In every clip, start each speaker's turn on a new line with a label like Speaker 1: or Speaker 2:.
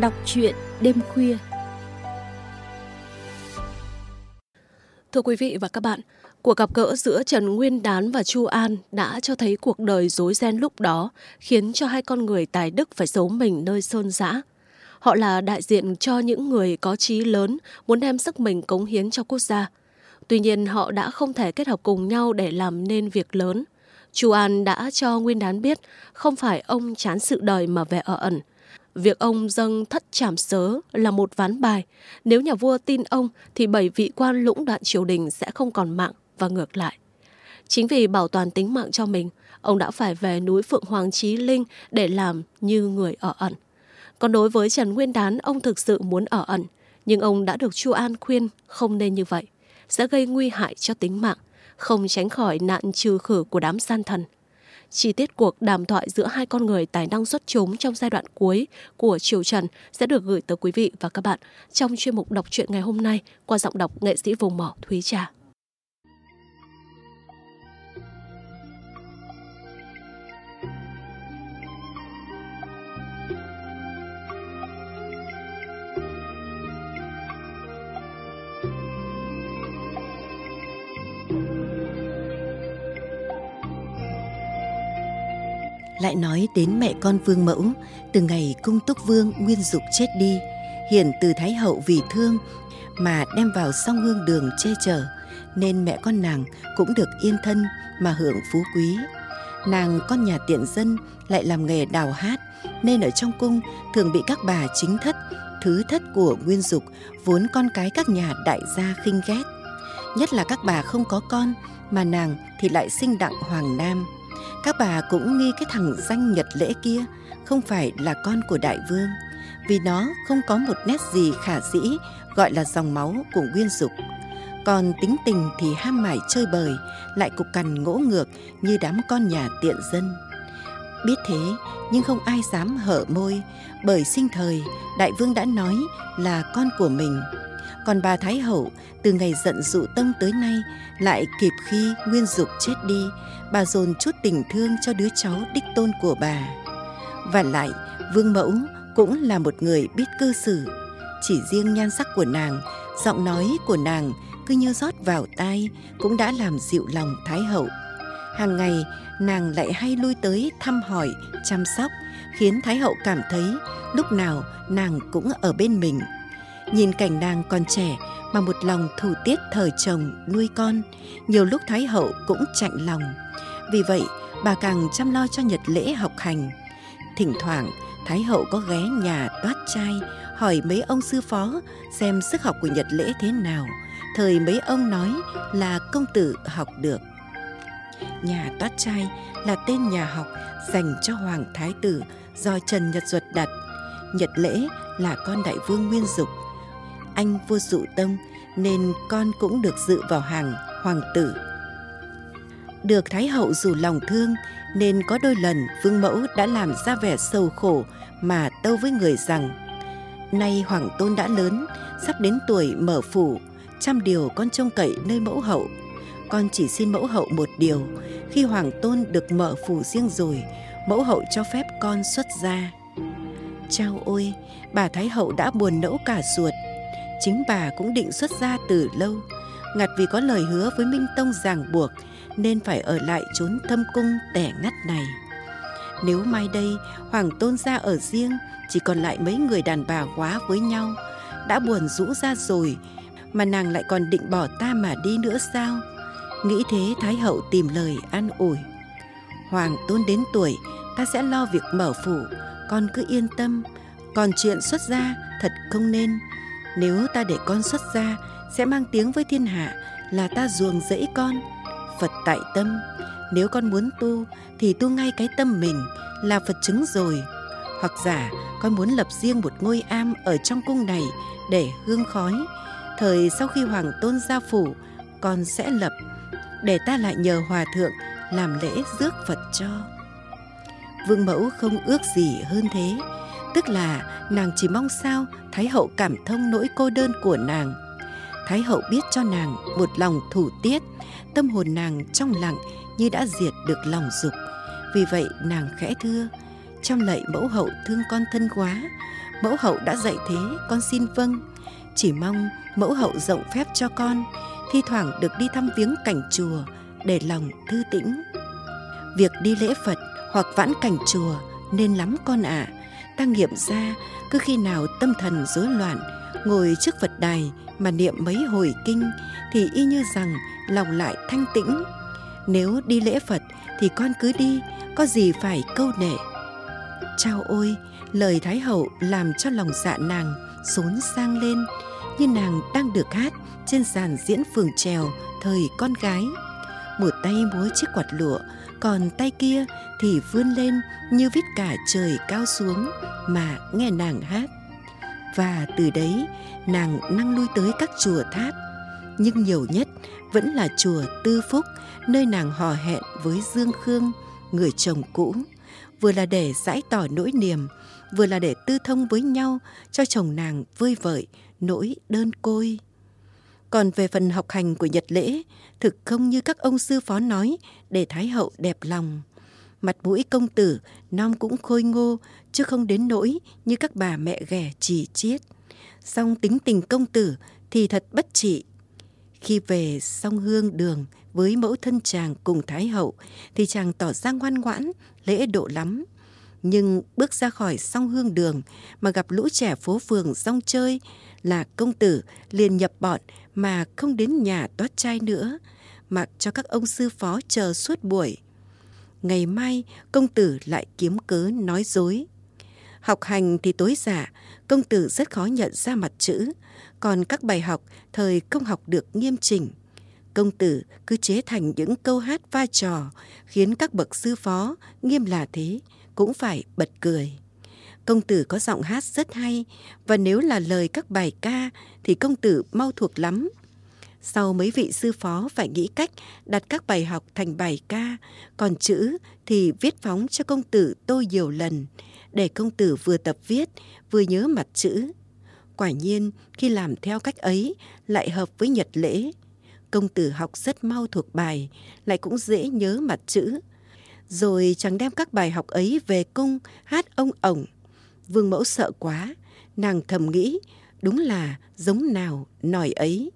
Speaker 1: Đọc truyện đêm khuya Thưa quý vị và các bạn, cuộc gặp gỡ giữa Trần Nguyên Đán và Chu An đã cho thấy cuộc đời rối ren lúc đó, khiến cho hai con người tài đức phải giấu mình nơi sơn dã. Họ là đại diện cho những người có chí lớn, muốn đem sức mình cống hiến cho quốc gia. Tuy nhiên họ đã không thể kết hợp cùng nhau để làm nên việc lớn. Chu An đã cho Nguyên Đán biết không phải ông chán sự đời mà về ở ẩn. Việc ông dâng thất trảm sớ là một ván bài. Nếu nhà vua tin ông thì bảy vị quan lũng đoạn triều đình sẽ không còn mạng và ngược lại. Chính vì bảo toàn tính mạng cho mình, ông đã phải về núi Phượng Hoàng Chí Linh để làm như người ở ẩn. Còn đối với Trần Nguyên Đán, ông thực sự muốn ở ẩn, nhưng ông đã được Chu An khuyên không nên như vậy, sẽ gây nguy hại cho tính mạng, không tránh khỏi nạn trừ khử của đám gian thần. Chi tiết cuộc đàm thoại giữa hai con người tài năng xuất chúng trong giai đoạn cuối của Triều Trần sẽ được gửi tới quý vị và các bạn trong chuyên mục đọc truyện ngày hôm nay qua giọng đọc nghệ sĩ vùng mỏ Thúy Trà.
Speaker 2: Lại nói đến mẹ con vương mẫu, từ ngày cung túc vương nguyên dục chết đi hiển từ thái hậu vì thương mà đem vào song hương đường che chở, nên mẹ con nàng cũng được yên thân mà hưởng phú quý. Nàng con nhà tiện dân lại làm nghề đào hát, nên ở trong cung thường bị các bà chính thất, thứ thất của nguyên dục vốn con cái các nhà đại gia khinh ghét. Nhất là các bà không có con mà nàng thì lại sinh đặng hoàng nam các bà cũng nghi cái thằng danh nhật lễ kia không phải là con của đại vương, vì nó không có một nét gì khả dĩ gọi là dòng máu của nguyên dục. Còn tính tình thì ham mải chơi bời, lại cục cằn ngỗ ngược như đám con nhà tiện dân. Biết thế, nhưng không ai dám hở môi, bởi sinh thời đại vương đã nói là con của mình còn bà thái hậu, từ ngày giận dụ tông tới nay, lại kịp khi nguyên dục chết đi, bà dồn chút tình thương cho đứa cháu đích tôn của bà. Và lại, vương mẫu cũng là một người biết cư xử. Chỉ riêng nhan sắc của nàng, giọng nói của nàng cứ như rót vào tai, cũng đã làm dịu lòng thái hậu. Hàng ngày, nàng lại hay lui tới thăm hỏi, chăm sóc, khiến thái hậu cảm thấy lúc nào nàng cũng ở bên mình nhìn cảnh nàng còn trẻ mà một lòng thủ tiết thờ chồng, nuôi con, nhiều lúc thái hậu cũng chạnh lòng. Vì vậy, bà càng chăm lo cho nhật lễ học hành. Thỉnh thoảng, thái hậu có ghé nhà toát trai hỏi mấy ông sư phó xem sức học của nhật lễ thế nào. Thời mấy ông nói là công tử học được. Nhà toát trai là tên nhà học dành cho hoàng thái tử do trần nhật duật đặt. Nhật lễ là con đại vương nguyên dục anh vua dụ tông nên con cũng được dự vào hàng hoàng tử. Được thái hậu dù lòng thương, nên có đôi lần vương mẫu đã làm ra vẻ sầu khổ mà tâu với người rằng, nay hoàng tôn đã lớn, sắp đến tuổi mở phủ, trăm điều con trông cậy nơi mẫu hậu. Con chỉ xin mẫu hậu một điều, khi hoàng tôn được mở phủ riêng rồi, mẫu hậu cho phép con xuất gia. Chao ôi, bà thái hậu đã buồn nẫu cả ruột chính bà cũng định xuất gia từ lâu. Ngặt vì có lời hứa với minh tông ràng buộc, nên phải ở lại trốn thâm cung tẻ ngắt này. Nếu mai đây, hoàng tôn ra ở riêng, chỉ còn lại mấy người đàn bà quá với nhau. Đã buồn rũ ra rồi, mà nàng lại còn định bỏ ta mà đi nữa sao? Nghĩ thế thái hậu tìm lời an ủi. Hoàng tôn đến tuổi, ta sẽ lo việc mở phủ, con cứ yên tâm. Còn chuyện xuất gia, thật không nên nếu ta để con xuất gia, sẽ mang tiếng với thiên hạ là ta ruồng rẫy con. Phật tại tâm, nếu con muốn tu, thì tu ngay cái tâm mình là phật chứng rồi. Hoặc giả, con muốn lập riêng một ngôi am ở trong cung này để hương khói, thời sau khi hoàng tôn gia phủ, con sẽ lập, để ta lại nhờ hòa thượng làm lễ rước phật cho. Vương mẫu không ước gì hơn thế tức là nàng chỉ mong sao thái hậu cảm thông nỗi cô đơn của nàng. Thái hậu biết cho nàng một lòng thủ tiết, tâm hồn nàng trong lặng như đã diệt được lòng dục. Vì vậy nàng khẽ thưa, trong lạy mẫu hậu thương con thân quá, mẫu hậu đã dạy thế, con xin vâng. Chỉ mong mẫu hậu rộng phép cho con, thi thoảng được đi thăm viếng cảnh chùa để lòng thư tĩnh. Việc đi lễ phật hoặc vãn cảnh chùa nên lắm con ạ. à ta nghiệm ra, cứ khi nào tâm thần rối loạn, ngồi trước phật đài mà niệm mấy hồi kinh, thì y như rằng lòng lại thanh tĩnh. Nếu đi lễ phật thì con cứ đi, có gì phải câu nệ. Chao ôi, lời thái hậu làm cho lòng dạ nàng xốn sang lên, như nàng đang được hát trên sàn diễn phường trèo thời con gái một tay múa chiếc quạt lụa, còn tay kia thì vươn lên như vít cả trời cao xuống mà nghe nàng hát. Và từ đấy, nàng năng lui tới các chùa tháp. Nhưng nhiều nhất vẫn là chùa tư phúc, nơi nàng hò hẹn với dương khương, người chồng cũ. Vừa là để giải tỏ nỗi niềm, vừa là để tư thông với nhau cho chồng nàng vơi vợi nỗi đơn côi còn về phần học hành của nhật lễ, thực không như các ông sư phó nói, để thái hậu đẹp lòng. Mặt mũi công tử non cũng khôi ngô, chứ không đến nỗi như các bà mẹ ghẻ chỉ chiết. Song tính tình công tử thì thật bất trị. Khi về song hương đường với mẫu thân chàng cùng thái hậu, thì chàng tỏ ra ngoan ngoãn, lễ độ lắm nhưng bước ra khỏi song hương đường mà gặp lũ trẻ phố phường rong chơi là công tử liền nhập bọn mà không đến nhà toát trai nữa, mặc cho các ông sư phó chờ suốt buổi. Ngày mai, công tử lại kiếm cớ nói dối. Học hành thì tối giả công tử rất khó nhận ra mặt chữ, còn các bài học thời không học được nghiêm chỉnh. Công tử cứ chế thành những câu hát vai trò khiến các bậc sư phó nghiêm là thế cũng phải bật cười. Công tử có giọng hát rất hay, và nếu là lời các bài ca thì công tử mau thuộc lắm. Sau mấy vị sư phó phải nghĩ cách đặt các bài học thành bài ca, còn chữ thì viết phóng cho công tử tôi nhiều lần, để công tử vừa tập viết, vừa nhớ mặt chữ. Quả nhiên, khi làm theo cách ấy, lại hợp với nhật lễ. Công tử học rất mau thuộc bài, lại cũng dễ nhớ mặt chữ rồi chẳng đem các bài học ấy về cung, hát ông ổng. Vương mẫu sợ quá, nàng thầm nghĩ, đúng là giống nào nòi ấy.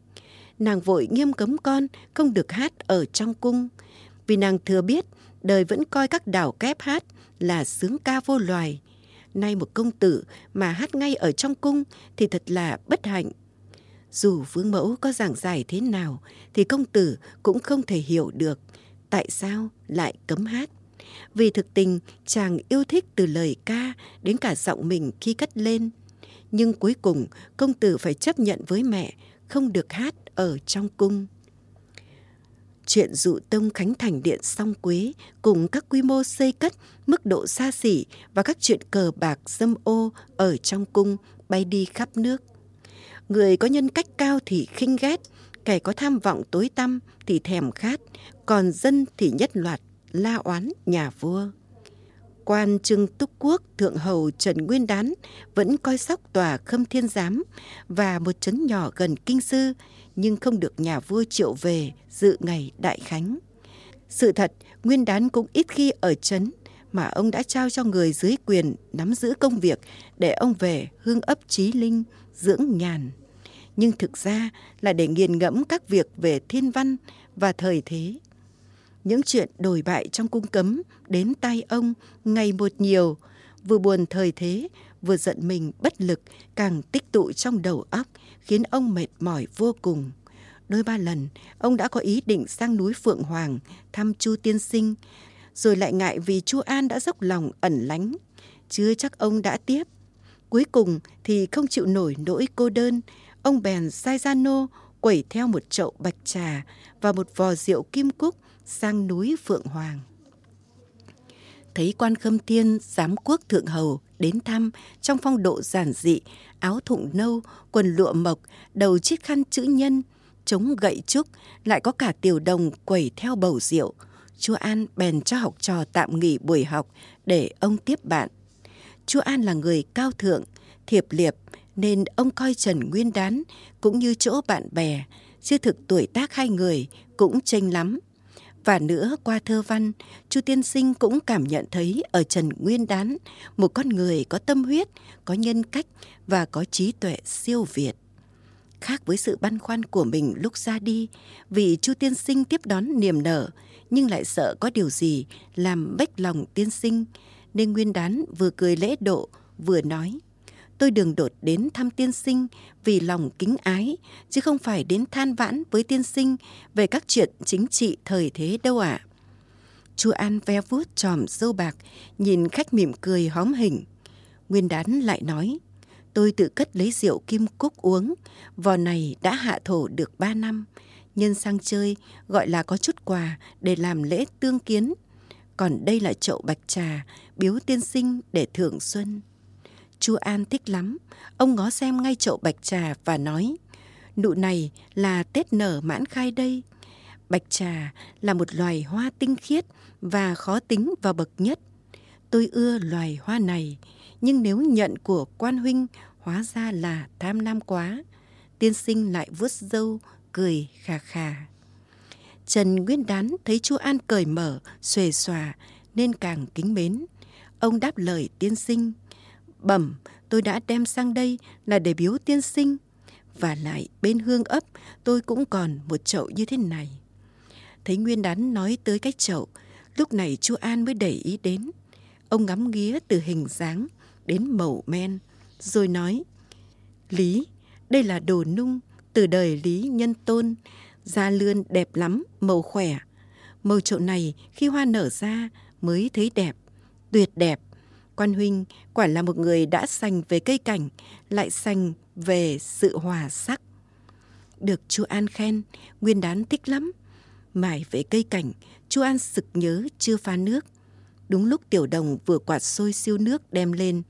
Speaker 2: Nàng vội nghiêm cấm con không được hát ở trong cung. Vì nàng thừa biết, đời vẫn coi các đảo kép hát là sướng ca vô loài. Nay một công tử mà hát ngay ở trong cung thì thật là bất hạnh. Dù vương mẫu có giảng giải thế nào thì công tử cũng không thể hiểu được tại sao lại cấm hát vì thực tình, chàng yêu thích từ lời ca đến cả giọng mình khi cất lên. Nhưng cuối cùng, công tử phải chấp nhận với mẹ, không được hát ở trong cung. Chuyện dụ tông khánh thành điện song quế, cùng các quy mô xây cất, mức độ xa xỉ và các chuyện cờ bạc dâm ô ở trong cung bay đi khắp nước. Người có nhân cách cao thì khinh ghét, kẻ có tham vọng tối tăm thì thèm khát, còn dân thì nhất loạt la oán, nhà vua. Quan trưng túc quốc, thượng hầu trần nguyên đán vẫn coi sóc tòa khâm thiên giám và một trấn nhỏ gần kinh sư, nhưng không được nhà vua triệu về dự ngày đại khánh. Sự thật, nguyên đán cũng ít khi ở trấn mà ông đã trao cho người dưới quyền nắm giữ công việc để ông về hương ấp trí linh, dưỡng nhàn. Nhưng thực ra là để nghiền ngẫm các việc về thiên văn và thời thế những chuyện đồi bại trong cung cấm đến tay ông ngày một nhiều. Vừa buồn thời thế, vừa giận mình bất lực, càng tích tụ trong đầu óc, khiến ông mệt mỏi vô cùng. Đôi ba lần, ông đã có ý định sang núi phượng hoàng thăm chu tiên sinh, rồi lại ngại vì chu an đã dốc lòng ẩn lánh. Chưa chắc ông đã tiếp. Cuối cùng thì không chịu nổi nỗi cô đơn, ông bèn sai gia nô quẩy theo một chậu bạch trà và một vò rượu kim cúc sang núi Phượng Hoàng. Thấy quan khâm thiên giám quốc thượng hầu đến thăm trong phong độ giản dị, áo thụng nâu, quần lụa mộc, đầu chiếc khăn chữ nhân, chống gậy trúc, lại có cả tiểu đồng quẩy theo bầu rượu. Chúa An bèn cho học trò tạm nghỉ buổi học để ông tiếp bạn. Chúa An là người cao thượng, thiệp liệp, nên ông coi Trần Nguyên Đán cũng như chỗ bạn bè, chứ thực tuổi tác hai người cũng chênh lắm và nữa qua thơ văn, Chu Tiên Sinh cũng cảm nhận thấy ở Trần Nguyên Đán một con người có tâm huyết, có nhân cách và có trí tuệ siêu việt. Khác với sự băn khoăn của mình lúc ra đi, vì Chu Tiên Sinh tiếp đón niềm nở, nhưng lại sợ có điều gì làm bách lòng tiên sinh, nên Nguyên Đán vừa cười lễ độ, vừa nói tôi đường đột đến thăm tiên sinh vì lòng kính ái, chứ không phải đến than vãn với tiên sinh về các chuyện chính trị thời thế đâu ạ. À. An ve vuốt tròm dâu bạc, nhìn khách mỉm cười hóm hình. Nguyên đán lại nói, tôi tự cất lấy rượu kim cúc uống, vò này đã hạ thổ được ba năm. Nhân sang chơi, gọi là có chút quà để làm lễ tương kiến. Còn đây là chậu bạch trà, biếu tiên sinh để thưởng xuân. Chu An thích lắm. Ông ngó xem ngay chậu bạch trà và nói, nụ này là Tết nở mãn khai đây. Bạch trà là một loài hoa tinh khiết và khó tính vào bậc nhất. Tôi ưa loài hoa này, nhưng nếu nhận của quan huynh hóa ra là tham lam quá. Tiên sinh lại vuốt râu, cười khà khà. Trần Nguyên Đán thấy chu An cởi mở, xuề xòa nên càng kính mến. Ông đáp lời tiên sinh bẩm, tôi đã đem sang đây là để biếu tiên sinh. Và lại bên hương ấp, tôi cũng còn một chậu như thế này. Thấy nguyên đán nói tới cái chậu, lúc này chú an mới để ý đến. Ông ngắm nghía từ hình dáng đến màu men, rồi nói, lý, đây là đồ nung từ đời lý nhân tôn, da lươn đẹp lắm, màu khỏe. Màu chậu này khi hoa nở ra mới thấy đẹp, tuyệt đẹp. Quan huynh quả là một người đã sành về cây cảnh, lại sành về sự hòa sắc. Được chú An khen, Nguyên Đán thích lắm. Mải về cây cảnh, chú An sực nhớ chưa pha nước. Đúng lúc tiểu đồng vừa quạt sôi siêu nước đem lên,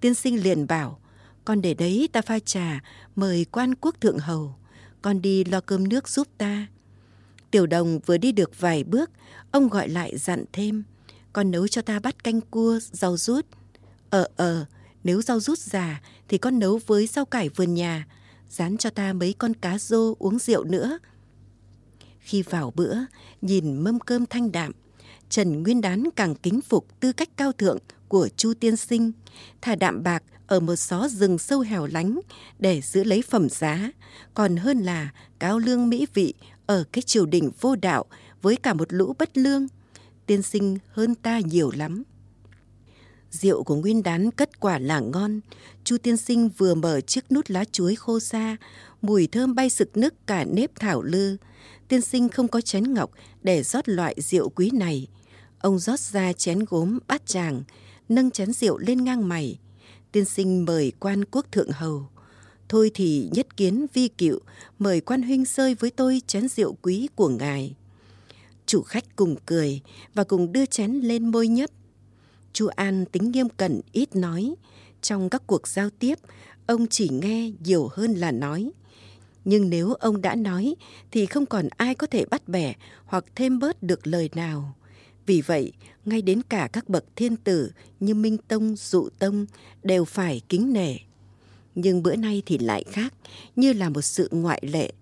Speaker 2: tiên sinh liền bảo, con để đấy ta pha trà, mời quan quốc thượng hầu, con đi lo cơm nước giúp ta. Tiểu đồng vừa đi được vài bước, ông gọi lại dặn thêm, con nấu cho ta bát canh cua, rau rút. Ờ ờ, nếu rau rút già thì con nấu với rau cải vườn nhà, dán cho ta mấy con cá rô uống rượu nữa. Khi vào bữa, nhìn mâm cơm thanh đạm, Trần Nguyên Đán càng kính phục tư cách cao thượng của Chu Tiên Sinh, thả đạm bạc ở một xó rừng sâu hẻo lánh để giữ lấy phẩm giá, còn hơn là cao lương mỹ vị ở cái triều đình vô đạo với cả một lũ bất lương tiên sinh hơn ta nhiều lắm. Rượu của Nguyên Đán cất quả là ngon. Chu tiên sinh vừa mở chiếc nút lá chuối khô xa, mùi thơm bay sực nức cả nếp thảo lư. Tiên sinh không có chén ngọc để rót loại rượu quý này. Ông rót ra chén gốm bát tràng, nâng chén rượu lên ngang mày. Tiên sinh mời quan quốc thượng hầu. Thôi thì nhất kiến vi cựu, mời quan huynh sơi với tôi chén rượu quý của ngài. Chủ khách cùng cười và cùng đưa chén lên môi nhấp. Chu An tính nghiêm cẩn ít nói. Trong các cuộc giao tiếp, ông chỉ nghe nhiều hơn là nói. Nhưng nếu ông đã nói thì không còn ai có thể bắt bẻ hoặc thêm bớt được lời nào. Vì vậy, ngay đến cả các bậc thiên tử như Minh Tông, Dụ Tông đều phải kính nể. Nhưng bữa nay thì lại khác, như là một sự ngoại lệ.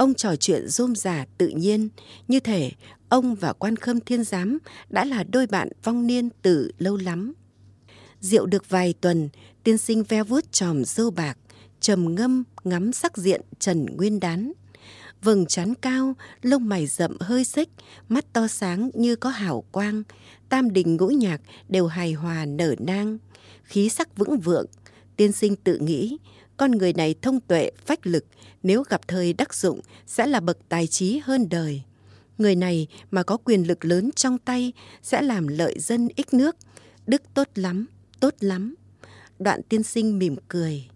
Speaker 2: Ông trò chuyện rôm rả tự nhiên, như thể ông và quan khâm thiên giám đã là đôi bạn vong niên từ lâu lắm. Rượu được vài tuần, tiên sinh ve vuốt tròm dâu bạc, trầm ngâm ngắm sắc diện Trần Nguyên Đán. Vầng trán cao, lông mày rậm hơi xích, mắt to sáng như có hào quang, tam đình ngũ nhạc đều hài hòa nở nang, khí sắc vững vượng. Tiên sinh tự nghĩ, con người này thông tuệ, phách lực, nếu gặp thời đắc dụng sẽ là bậc tài trí hơn đời. Người này mà có quyền lực lớn trong tay sẽ làm lợi dân ích nước. Đức tốt lắm, tốt lắm. Đoạn tiên sinh mỉm cười.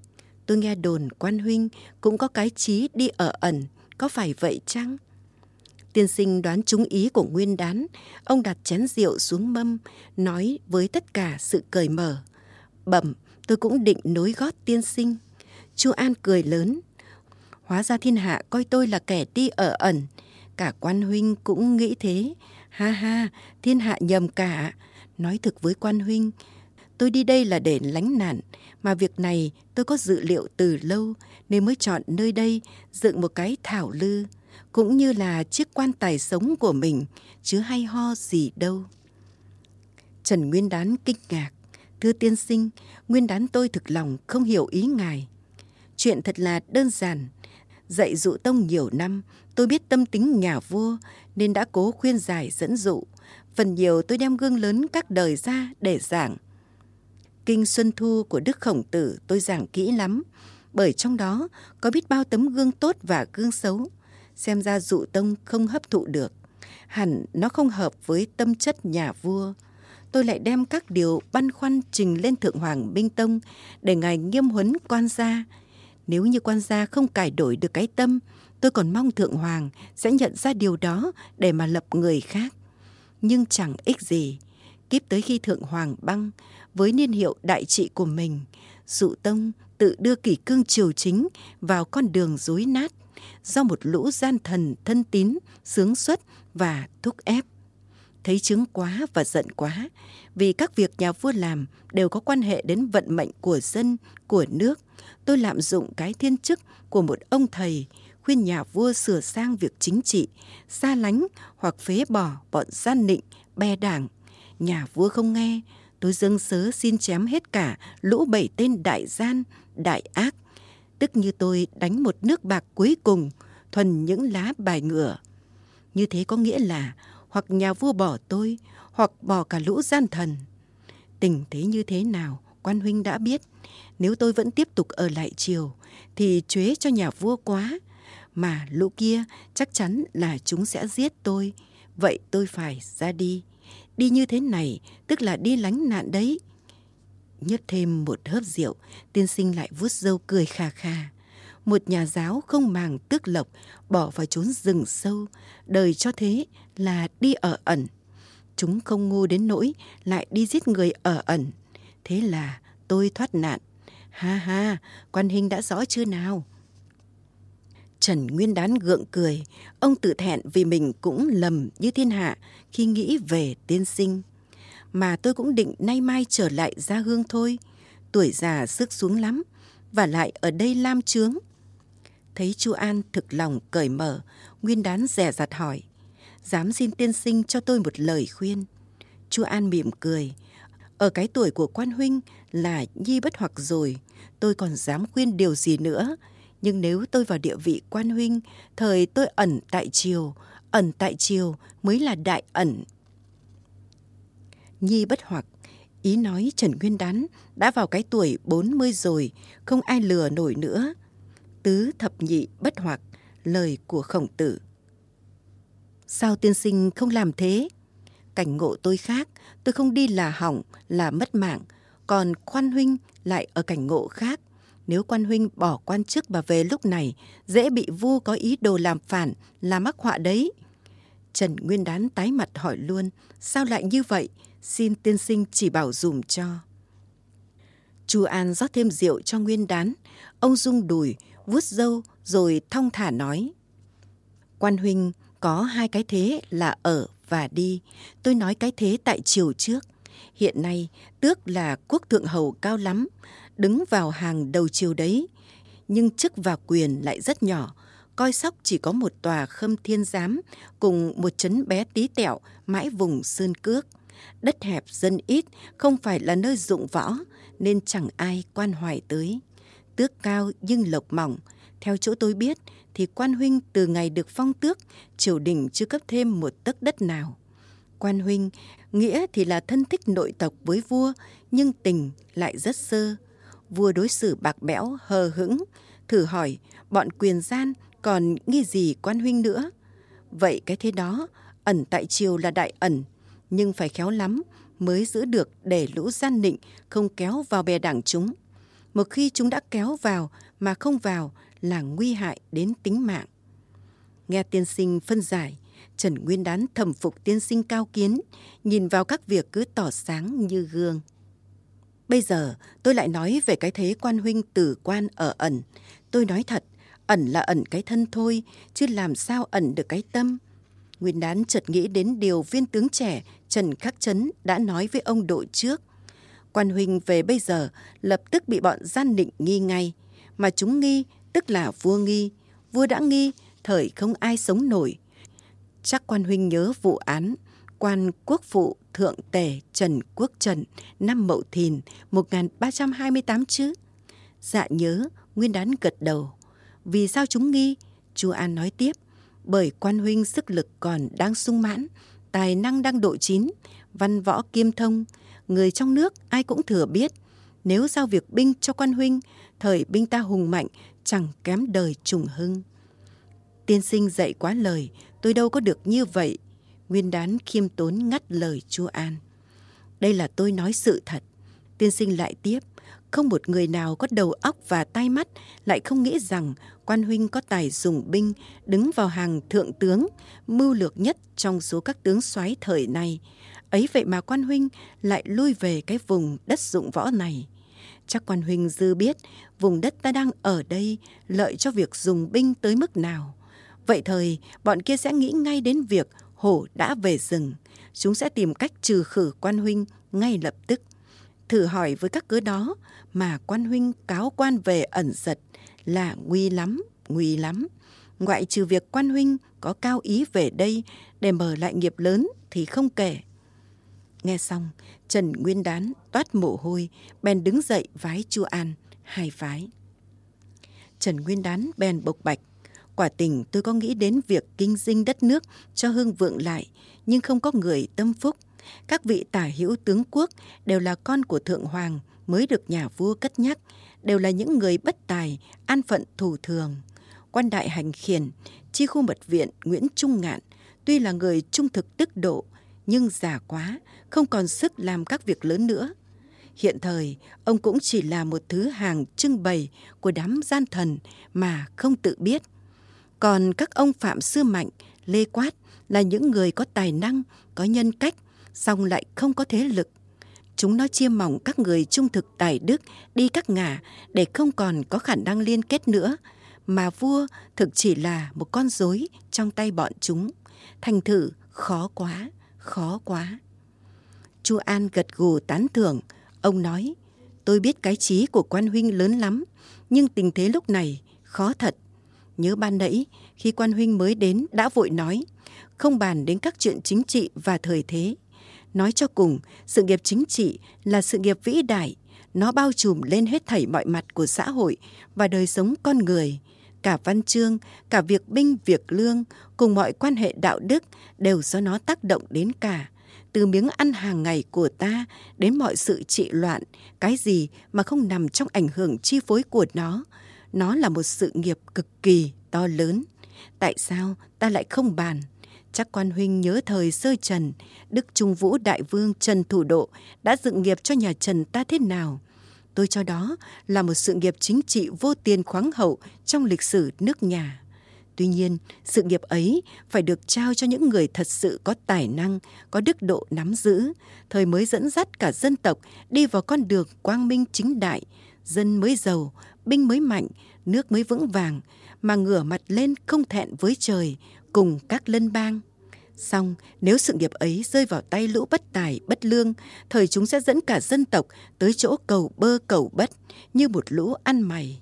Speaker 2: Tôi nghe đồn quan huynh cũng có cái trí đi ở ẩn, có phải vậy chăng? Tiên sinh đoán trúng ý của nguyên đán, ông đặt chén rượu xuống mâm, nói với tất cả sự cởi mở. Bẩm, tôi cũng định nối gót tiên sinh. Chu An cười lớn. Hóa ra thiên hạ coi tôi là kẻ đi ở ẩn, Cả quan huynh cũng nghĩ thế. Ha ha, thiên hạ nhầm cả. Nói thực với quan huynh, tôi đi đây là để lánh nạn, mà việc này tôi có dự liệu từ lâu nên mới chọn nơi đây dựng một cái thảo lư. cũng như là chiếc quan tài sống của mình, chứ hay ho gì đâu. Trần Nguyên Đán kinh ngạc. Thưa tiên sinh, Nguyên Đán tôi thực lòng không hiểu ý ngài. Chuyện thật là đơn giản. Dạy dụ tông nhiều năm, tôi biết tâm tính nhà vua nên đã cố khuyên giải dẫn dụ. Phần nhiều tôi đem gương lớn các đời ra để giảng. Kinh Xuân Thu của Đức Khổng Tử tôi giảng kỹ lắm, bởi trong đó có biết bao tấm gương tốt và gương xấu. Xem ra dụ tông không hấp thụ được. Hẳn nó không hợp với tâm chất nhà vua. Tôi lại đem các điều băn khoăn trình lên Thượng Hoàng Minh Tông để ngài nghiêm huấn quan gia. Nếu như quan gia không cải đổi được cái tâm, tôi còn mong Thượng Hoàng sẽ nhận ra điều đó để mà lập người khác. Nhưng chẳng ích gì. Kiếp tới khi Thượng Hoàng băng, với niên hiệu đại trị của mình, dụ tông tự đưa kỷ cương triều chính vào con đường dối nát do một lũ gian thần thân tín, sướng xuất và thúc ép. Thấy chứng quá và giận quá, vì các việc nhà vua làm đều có quan hệ đến vận mệnh của dân, của nước. Tôi lạm dụng cái thiên chức của một ông thầy, khuyên nhà vua sửa sang việc chính trị, xa lánh hoặc phế bỏ bọn gian nịnh, bè đảng. Nhà vua không nghe, tôi dâng sớ xin chém hết cả lũ bảy tên đại gian, đại ác. Tức như tôi đánh một nước bạc cuối cùng, thuần những lá bài ngựa. Như thế có nghĩa là hoặc nhà vua bỏ tôi, hoặc bỏ cả lũ gian thần. Tình thế như thế nào, quan huynh đã biết. Nếu tôi vẫn tiếp tục ở lại triều, thì chuế cho nhà vua quá. Mà lũ kia chắc chắn là chúng sẽ giết tôi. Vậy tôi phải ra đi. Đi như thế này, tức là đi lánh nạn đấy. Nhấp thêm một hớp rượu, tiên sinh lại vuốt râu cười khà khà. Một nhà giáo không màng tước lộc, bỏ vào chốn rừng sâu, đời cho thế là đi ở ẩn. Chúng không ngu đến nỗi lại đi giết người ở ẩn. Thế là tôi thoát nạn. Ha ha, quan hình đã rõ chưa nào? Trần Nguyên Đán gượng cười, ông tự thẹn vì mình cũng lầm như thiên hạ khi nghĩ về tiên sinh. Mà tôi cũng định nay mai trở lại gia hương thôi, tuổi già sức xuống lắm, và lại ở đây lam trướng. Thấy chu An thực lòng cởi mở, Nguyên Đán dè dặt hỏi, dám xin tiên sinh cho tôi một lời khuyên. Chu An mỉm cười, ở cái tuổi của quan huynh là nhi bất hoặc rồi, tôi còn dám khuyên điều gì nữa, nhưng nếu tôi vào địa vị quan huynh, thời tôi ẩn tại triều, ẩn tại triều mới là đại ẩn. Nhi bất hoặc, ý nói Trần Nguyên Đán đã vào cái tuổi 40 rồi, không ai lừa nổi nữa. Tứ thập nhị bất hoặc, lời của khổng tử. Sao tiên sinh không làm thế? Cảnh ngộ tôi khác, tôi không đi là hỏng, là mất mạng, còn quan huynh lại ở cảnh ngộ khác nếu quan huynh bỏ quan chức và về lúc này, dễ bị vua có ý đồ làm phản, là mắc họa đấy. Trần Nguyên Đán tái mặt hỏi luôn, sao lại như vậy? Xin tiên sinh chỉ bảo dùm cho. Chu An rót thêm rượu cho Nguyên Đán. Ông rung đùi, vuốt râu rồi thong thả nói. Quan huynh có hai cái thế là ở và đi. Tôi nói cái thế tại triều trước. Hiện nay, tước là quốc thượng hầu cao lắm, đứng vào hàng đầu triều đấy. Nhưng chức và quyền lại rất nhỏ, coi sóc chỉ có một tòa khâm thiên giám cùng một chấn bé tí tẹo mãi vùng sơn cước. Đất hẹp dân ít, không phải là nơi dụng võ, nên chẳng ai quan hoài tới. Tước cao nhưng lộc mỏng, theo chỗ tôi biết thì quan huynh từ ngày được phong tước, triều đình chưa cấp thêm một tấc đất nào. Quan huynh, nghĩa thì là thân thích nội tộc với vua, nhưng tình lại rất sơ vua đối xử bạc bẽo, hờ hững, thử hỏi bọn quyền gian còn nghi gì quan huynh nữa. Vậy cái thế đó, ẩn tại triều là đại ẩn, nhưng phải khéo lắm mới giữ được để lũ gian nịnh không kéo vào bè đảng chúng. Một khi chúng đã kéo vào mà không vào là nguy hại đến tính mạng. Nghe tiên sinh phân giải, Trần Nguyên Đán thầm phục tiên sinh cao kiến, nhìn vào các việc cứ tỏ sáng như gương. Bây giờ tôi lại nói về cái thế quan huynh tử quan ở ẩn. Tôi nói thật, ẩn là ẩn cái thân thôi, chứ làm sao ẩn được cái tâm. Nguyên đán chợt nghĩ đến điều viên tướng trẻ Trần Khắc Trấn đã nói với ông đội trước. Quan huynh về bây giờ lập tức bị bọn gian định nghi ngay. Mà chúng nghi tức là vua nghi. Vua đã nghi thời không ai sống nổi. Chắc quan huynh nhớ vụ án quan quốc phụ thượng tể Trần Quốc Trần năm Mậu Thìn 1328 chứ? Dạ nhớ, Nguyên Đán gật đầu. Vì sao chúng nghi? Chu An nói tiếp. Bởi quan huynh sức lực còn đang sung mãn, tài năng đang độ chín, văn võ kiêm thông, người trong nước ai cũng thừa biết. Nếu giao việc binh cho quan huynh, thời binh ta hùng mạnh, chẳng kém đời trùng hưng. Tiên sinh dạy quá lời, tôi đâu có được như vậy. Nguyên đán khiêm tốn ngắt lời Chu An. Đây là tôi nói sự thật. Tiên sinh lại tiếp, không một người nào có đầu óc và tai mắt lại không nghĩ rằng quan huynh có tài dùng binh đứng vào hàng thượng tướng, mưu lược nhất trong số các tướng soái thời này. Ấy vậy mà quan huynh lại lui về cái vùng đất dụng võ này. Chắc quan huynh dư biết vùng đất ta đang ở đây lợi cho việc dùng binh tới mức nào. Vậy thời, bọn kia sẽ nghĩ ngay đến việc hổ đã về rừng. Chúng sẽ tìm cách trừ khử quan huynh ngay lập tức. Thử hỏi với các cớ đó mà quan huynh cáo quan về ẩn giật là nguy lắm, nguy lắm. Ngoại trừ việc quan huynh có cao ý về đây để mở lại nghiệp lớn thì không kể. Nghe xong, Trần Nguyên Đán toát mồ hôi, bèn đứng dậy vái Chu An, hai phái. Trần Nguyên Đán bèn bộc bạch. Quả tình tôi có nghĩ đến việc kinh dinh đất nước cho hương vượng lại, nhưng không có người tâm phúc. Các vị tả hữu tướng quốc đều là con của Thượng Hoàng mới được nhà vua cất nhắc, đều là những người bất tài, an phận thủ thường. Quan đại hành khiển, chi khu mật viện Nguyễn Trung Ngạn, tuy là người trung thực đức độ, nhưng già quá, không còn sức làm các việc lớn nữa. Hiện thời, ông cũng chỉ là một thứ hàng trưng bày của đám gian thần mà không tự biết. Còn các ông Phạm Sư Mạnh, Lê Quát là những người có tài năng, có nhân cách, song lại không có thế lực. Chúng nó chia mỏng các người trung thực tài đức đi các ngả để không còn có khả năng liên kết nữa, mà vua thực chỉ là một con rối trong tay bọn chúng. Thành thử khó quá, khó quá. Chu An gật gù tán thưởng, ông nói, tôi biết cái trí của quan huynh lớn lắm, nhưng tình thế lúc này khó thật. Nhớ ban nãy, khi quan huynh mới đến đã vội nói, không bàn đến các chuyện chính trị và thời thế. Nói cho cùng, sự nghiệp chính trị là sự nghiệp vĩ đại, nó bao trùm lên hết thảy mọi mặt của xã hội và đời sống con người. Cả văn chương, cả việc binh, việc lương, cùng mọi quan hệ đạo đức đều do nó tác động đến cả. Từ miếng ăn hàng ngày của ta đến mọi sự trị loạn, cái gì mà không nằm trong ảnh hưởng chi phối của nó. Nó là một sự nghiệp cực kỳ to lớn. Tại sao ta lại không bàn? Chắc quan huynh nhớ thời sơ trần, Đức Trung Vũ Đại Vương Trần Thủ Độ đã dựng nghiệp cho nhà Trần ta thế nào? Tôi cho đó là một sự nghiệp chính trị vô tiền khoáng hậu trong lịch sử nước nhà. Tuy nhiên, sự nghiệp ấy phải được trao cho những người thật sự có tài năng, có đức độ nắm giữ, thời mới dẫn dắt cả dân tộc đi vào con đường quang minh chính đại, dân mới giàu, binh mới mạnh, nước mới vững vàng, mà ngửa mặt lên không thẹn với trời, cùng các lân bang. Xong, nếu sự nghiệp ấy rơi vào tay lũ bất tài, bất lương, thời chúng sẽ dẫn cả dân tộc tới chỗ cầu bơ cầu bất như một lũ ăn mày.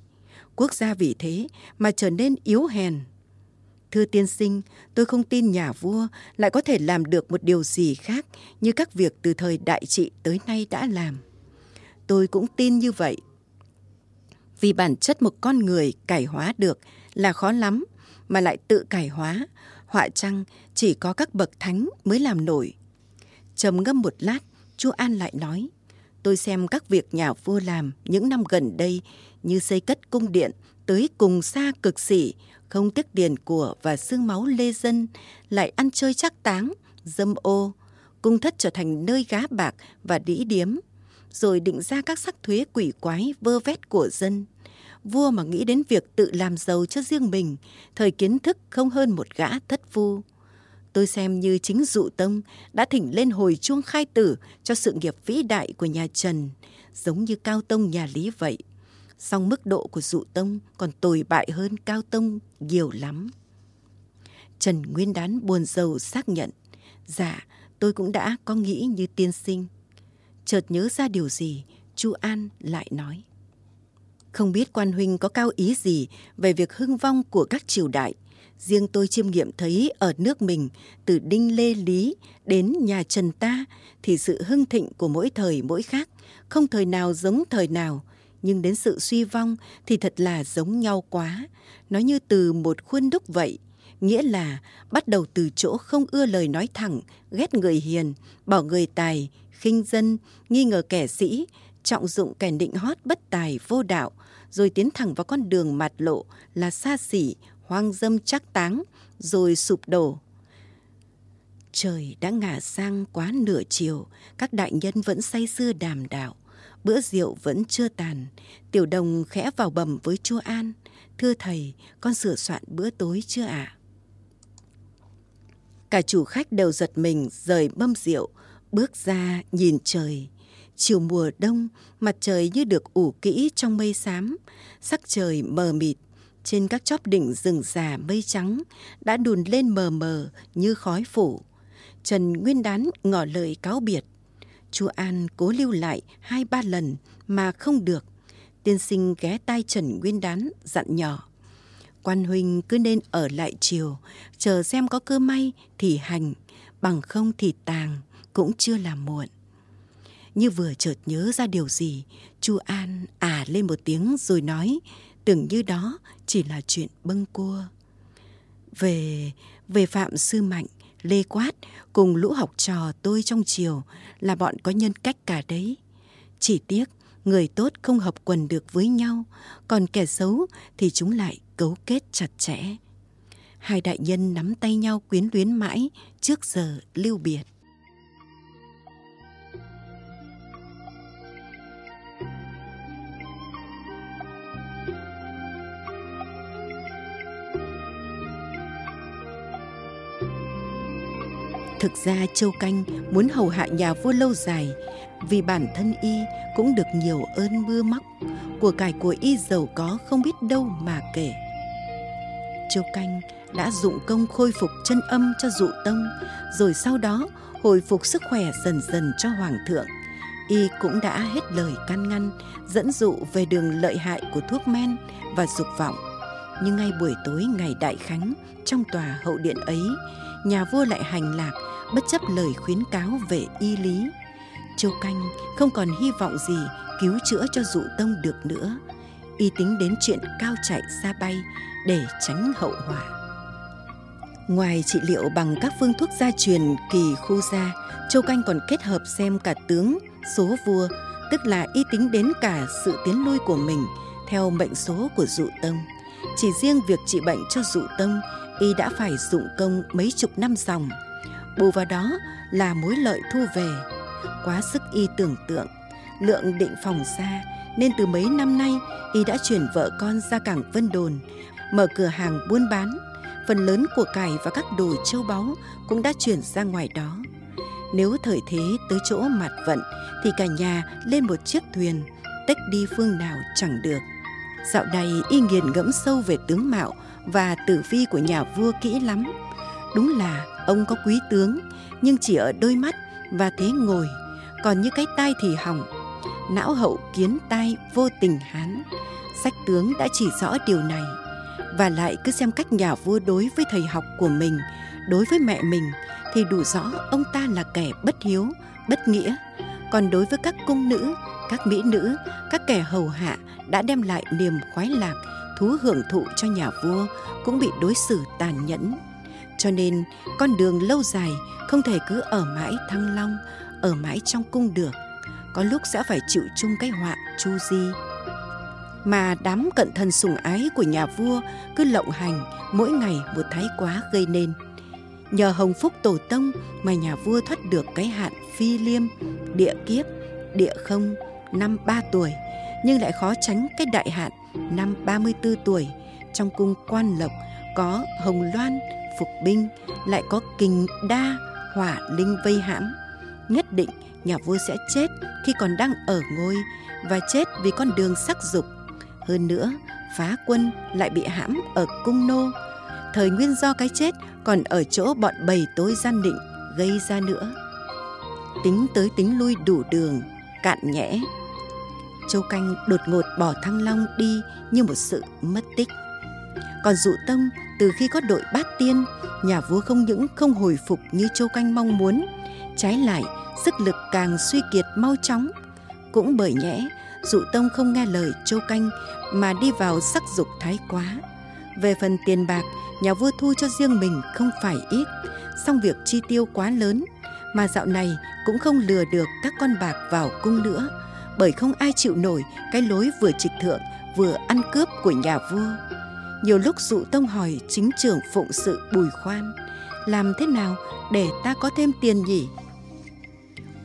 Speaker 2: Quốc gia vì thế mà trở nên yếu hèn. Thưa tiên sinh, tôi không tin nhà vua lại có thể làm được một điều gì khác như các việc từ thời đại trị tới nay đã làm. Tôi cũng tin như vậy. Vì bản chất một con người cải hóa được là khó lắm, mà lại tự cải hóa họa chăng chỉ có các bậc thánh mới làm nổi. Trầm ngâm một lát, Chu An lại nói, tôi xem các việc nhà vua làm những năm gần đây như xây cất cung điện tới cùng xa cực xỉ, không tiếc tiền của và xương máu lê dân, lại ăn chơi chắc táng, dâm ô, cung thất trở thành nơi gá bạc và đĩ điếm, rồi định ra các sắc thuế quỷ quái vơ vét của dân vua mà nghĩ đến việc tự làm giàu cho riêng mình, thời kiến thức không hơn một gã thất phu. Tôi xem như chính dụ tông đã thỉnh lên hồi chuông khai tử cho sự nghiệp vĩ đại của nhà Trần, giống như Cao Tông nhà Lý vậy. Song mức độ của dụ tông còn tồi bại hơn Cao Tông nhiều lắm. Trần Nguyên Đán buồn rầu xác nhận, dạ, tôi cũng đã có nghĩ như tiên sinh. Chợt nhớ ra điều gì, Chu An lại nói. Không biết quan huynh có cao ý gì về việc hưng vong của các triều đại. Riêng tôi chiêm nghiệm thấy ở nước mình, từ Đinh Lê Lý đến nhà Trần ta, thì sự hưng thịnh của mỗi thời mỗi khác, không thời nào giống thời nào. Nhưng đến sự suy vong thì thật là giống nhau quá. Nó như từ một khuôn đúc vậy. Nghĩa là bắt đầu từ chỗ không ưa lời nói thẳng, ghét người hiền, bỏ người tài, khinh dân, nghi ngờ kẻ sĩ, trọng dụng kẻ định hót bất tài vô đạo, rồi tiến thẳng vào con đường mạt lộ là xa xỉ, hoang dâm chắc táng, rồi sụp đổ. Trời đã ngả sang quá nửa chiều, các đại nhân vẫn say sưa đàm đạo. Bữa rượu vẫn chưa tàn, tiểu đồng khẽ vào bầm với chua An. Thưa thầy, con sửa soạn bữa tối chưa ạ? À? Cả chủ khách đều giật mình rời mâm rượu, bước ra nhìn trời. Chiều mùa đông, mặt trời như được ủ kỹ trong mây xám, sắc trời mờ mịt. Trên các chóp đỉnh rừng già mây trắng đã đùn lên mờ mờ như khói phủ. Trần Nguyên Đán ngỏ lời cáo biệt. Chu An cố lưu lại hai ba lần mà không được. Tiên sinh ghé tai Trần Nguyên Đán dặn nhỏ. Quan huynh cứ nên ở lại chiều, chờ xem có cơ may thì hành, bằng không thì tàng, cũng chưa là muộn. Như vừa chợt nhớ ra điều gì, Chu An à lên một tiếng rồi nói, tưởng như đó chỉ là chuyện bâng cua. Về, về Phạm Sư Mạnh, Lê Quát cùng lũ học trò tôi trong chiều là bọn có nhân cách cả đấy. Chỉ tiếc người tốt không hợp quần được với nhau, còn kẻ xấu thì chúng lại cấu kết chặt chẽ. Hai đại nhân nắm tay nhau quyến luyến mãi trước giờ lưu biệt. Thực ra Châu Canh muốn hầu hạ nhà vua lâu dài vì bản thân y cũng được nhiều ơn mưa móc, của cải của y giàu có không biết đâu mà kể. Châu Canh đã dụng công khôi phục chân âm cho dụ tông, rồi sau đó hồi phục sức khỏe dần dần cho hoàng thượng. Y cũng đã hết lời can ngăn, dẫn dụ về đường lợi hại của thuốc men và dục vọng. Nhưng ngay buổi tối ngày đại khánh, trong tòa hậu điện ấy, nhà vua lại hành lạc bất chấp lời khuyến cáo về y lý. Châu Canh không còn hy vọng gì cứu chữa cho dụ tông được nữa. Y tính đến chuyện cao chạy xa bay để tránh hậu họa. Ngoài trị liệu bằng các phương thuốc gia truyền kỳ khu gia, Châu Canh còn kết hợp xem cả tướng, số vua, tức là y tính đến cả sự tiến lui của mình theo mệnh số của dụ tông. Chỉ riêng việc trị bệnh cho dụ tông, y đã phải dụng công mấy chục năm dòng bù vào đó là mối lợi thu về. Quá sức y tưởng tượng, lượng định phòng xa nên từ mấy năm nay, y đã chuyển vợ con ra cảng vân đồn, mở cửa hàng buôn bán. Phần lớn của cải và các đồ châu báu cũng đã chuyển ra ngoài đó. Nếu thời thế tới chỗ mặt vận, thì cả nhà lên một chiếc thuyền, tách đi phương nào chẳng được. Dạo này y nghiền ngẫm sâu về tướng mạo và tử vi của nhà vua kỹ lắm. Đúng là Ông có quý tướng, nhưng chỉ ở đôi mắt và thế ngồi, còn như cái tai thì hỏng. Não hậu kiến tai vô tình hán. Sách tướng đã chỉ rõ điều này. Và lại cứ xem cách nhà vua đối với thầy học của mình, đối với mẹ mình, thì đủ rõ ông ta là kẻ bất hiếu, bất nghĩa. Còn đối với các cung nữ, các mỹ nữ, các kẻ hầu hạ đã đem lại niềm khoái lạc, thú hưởng thụ cho nhà vua cũng bị đối xử tàn nhẫn cho nên con đường lâu dài không thể cứ ở mãi thăng long, ở mãi trong cung được. Có lúc sẽ phải chịu chung cái họa chu di. Mà đám cận thần sùng ái của nhà vua cứ lộng hành mỗi ngày một thái quá gây nên. Nhờ hồng phúc tổ tông mà nhà vua thoát được cái hạn phi liêm, địa kiếp, địa không năm ba tuổi nhưng lại khó tránh cái đại hạn năm 34 tuổi trong cung quan lộc có hồng loan phục binh, lại có kình đa, hỏa linh vây hãm. Nhất định nhà vua sẽ chết khi còn đang ở ngôi và chết vì con đường sắc dục. Hơn nữa, phá quân lại bị hãm ở cung nô. Thời nguyên do cái chết còn ở chỗ bọn bầy tối gian định gây ra nữa. Tính tới tính lui đủ đường, cạn nhẽ. Châu Canh đột ngột bỏ Thăng Long đi như một sự mất tích. Còn Dụ Tông từ khi có đội bát tiên, nhà vua không những không hồi phục như Châu Canh mong muốn, trái lại sức lực càng suy kiệt mau chóng. Cũng bởi nhẽ, Dụ Tông không nghe lời Châu Canh mà đi vào sắc dục thái quá. Về phần tiền bạc, nhà vua thu cho riêng mình không phải ít, song việc chi tiêu quá lớn mà dạo này cũng không lừa được các con bạc vào cung nữa bởi không ai chịu nổi cái lối vừa trịch thượng vừa ăn cướp của nhà vua nhiều lúc dụ tông hỏi chính trưởng phụng sự bùi khoan, làm thế nào để ta có thêm tiền nhỉ?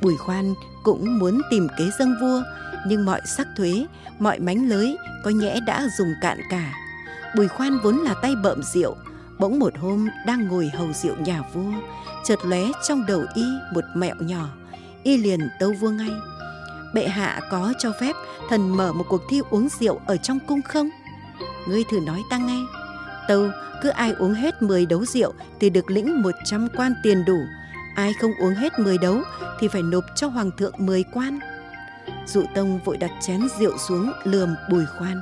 Speaker 2: Bùi khoan cũng muốn tìm kế dâng vua, nhưng mọi sắc thuế, mọi mánh lưới có nhẽ đã dùng cạn cả. Bùi khoan vốn là tay bợm rượu, bỗng một hôm đang ngồi hầu rượu nhà vua, chợt lóe trong đầu y một mẹo nhỏ, y liền tâu vua ngay, bệ hạ có cho phép thần mở một cuộc thi uống rượu ở trong cung không? Ngươi thử nói ta nghe. Tâu, cứ ai uống hết 10 đấu rượu thì được lĩnh 100 quan tiền đủ. Ai không uống hết 10 đấu thì phải nộp cho hoàng thượng 10 quan. Dụ tông vội đặt chén rượu xuống lườm bùi khoan.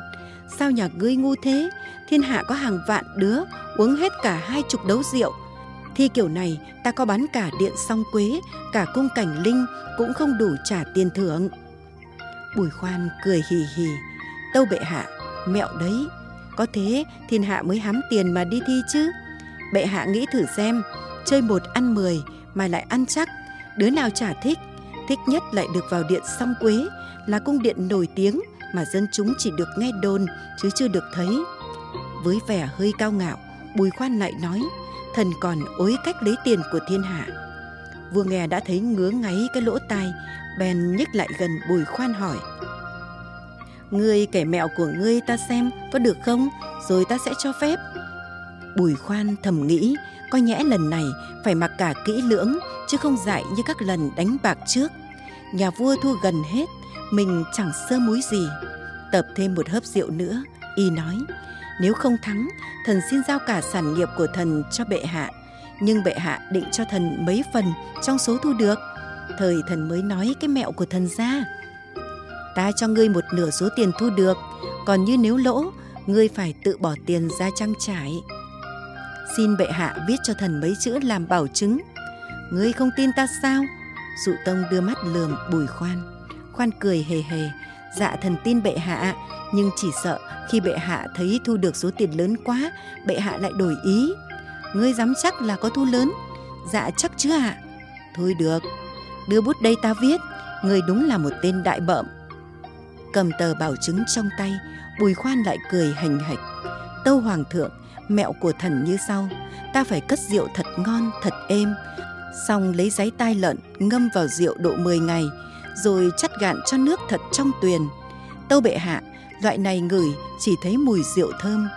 Speaker 2: Sao nhà ngươi ngu thế? Thiên hạ có hàng vạn đứa, uống hết cả hai chục đấu rượu. Thi kiểu này, ta có bán cả điện song quế, cả cung cảnh linh, cũng không đủ trả tiền thưởng. Bùi khoan cười hì hì. Tâu bệ hạ, mẹo đấy có thế thiên hạ mới hám tiền mà đi thi chứ. Bệ hạ nghĩ thử xem, chơi một ăn mười mà lại ăn chắc, đứa nào chả thích thích nhất lại được vào điện song quế, là cung điện nổi tiếng mà dân chúng chỉ được nghe đồn chứ chưa được thấy. Với vẻ hơi cao ngạo, bùi khoan lại nói, thần còn ối cách lấy tiền của thiên hạ. Vua nghe đã thấy ngứa ngáy cái lỗ tai, bèn nhích lại gần bùi khoan hỏi ngươi kể mẹo của ngươi ta xem có được không? Rồi ta sẽ cho phép. Bùi khoan thầm nghĩ coi nhẽ lần này phải mặc cả kỹ lưỡng, chứ không dại như các lần đánh bạc trước. Nhà vua thua gần hết, mình chẳng sơ múi gì. Tập thêm một hớp rượu nữa, y nói, nếu không thắng, thần xin giao cả sản nghiệp của thần cho bệ hạ. Nhưng bệ hạ định cho thần mấy phần trong số thu được. Thời thần mới nói cái mẹo của thần ra ta cho ngươi một nửa số tiền thu được. Còn như nếu lỗ, ngươi phải tự bỏ tiền ra trang trải. Xin bệ hạ viết cho thần mấy chữ làm bảo chứng. Ngươi không tin ta sao? Dụ tông đưa mắt lườm, bùi khoan. Khoan cười hề hề. Dạ thần tin bệ hạ, nhưng chỉ sợ khi bệ hạ thấy thu được số tiền lớn quá, bệ hạ lại đổi ý. Ngươi dám chắc là có thu lớn? Dạ chắc chứ ạ. Thôi được. Đưa bút đây ta viết. Ngươi đúng là một tên đại bợm cầm tờ bảo chứng trong tay, bùi khoan lại cười hành hạch. Tâu hoàng thượng, mẹo của thần như sau, ta phải cất rượu thật ngon, thật êm. Xong lấy giấy tai lợn, ngâm vào rượu độ 10 ngày, rồi chắt gạn cho nước thật trong tuyền. Tâu bệ hạ, loại này ngửi chỉ thấy mùi rượu thơm.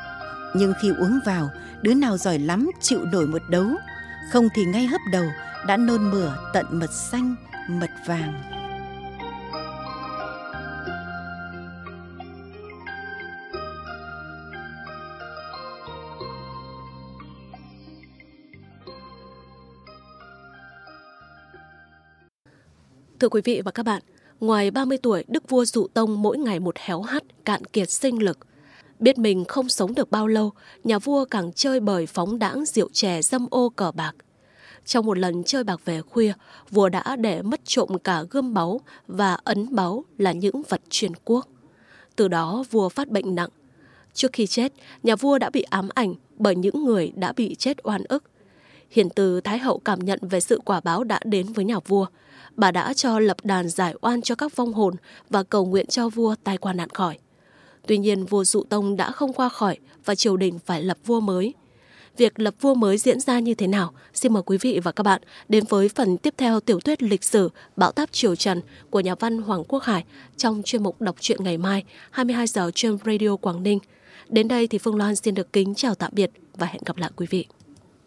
Speaker 2: Nhưng khi uống vào, đứa nào giỏi lắm chịu nổi một đấu. Không thì ngay hấp đầu đã nôn mửa tận mật xanh, mật vàng.
Speaker 1: Thưa quý vị và các bạn, ngoài 30 tuổi, Đức vua Dụ Tông mỗi ngày một héo hắt, cạn kiệt sinh lực. Biết mình không sống được bao lâu, nhà vua càng chơi bời phóng đãng rượu chè dâm ô cờ bạc. Trong một lần chơi bạc về khuya, vua đã để mất trộm cả gươm báu và ấn báu là những vật truyền quốc. Từ đó vua phát bệnh nặng. Trước khi chết, nhà vua đã bị ám ảnh bởi những người đã bị chết oan ức. Hiền từ Thái Hậu cảm nhận về sự quả báo đã đến với nhà vua. Bà đã cho lập đàn giải oan cho các vong hồn và cầu nguyện cho vua tai qua nạn khỏi. Tuy nhiên, vua Dụ Tông đã không qua khỏi và triều đình phải lập vua mới. Việc lập vua mới diễn ra như thế nào? Xin mời quý vị và các bạn đến với phần tiếp theo tiểu thuyết lịch sử Bão táp Triều Trần của nhà văn Hoàng Quốc Hải trong chuyên mục đọc truyện ngày mai 22 giờ trên Radio Quảng Ninh. Đến đây thì Phương Loan xin được kính chào tạm biệt và hẹn gặp lại quý vị.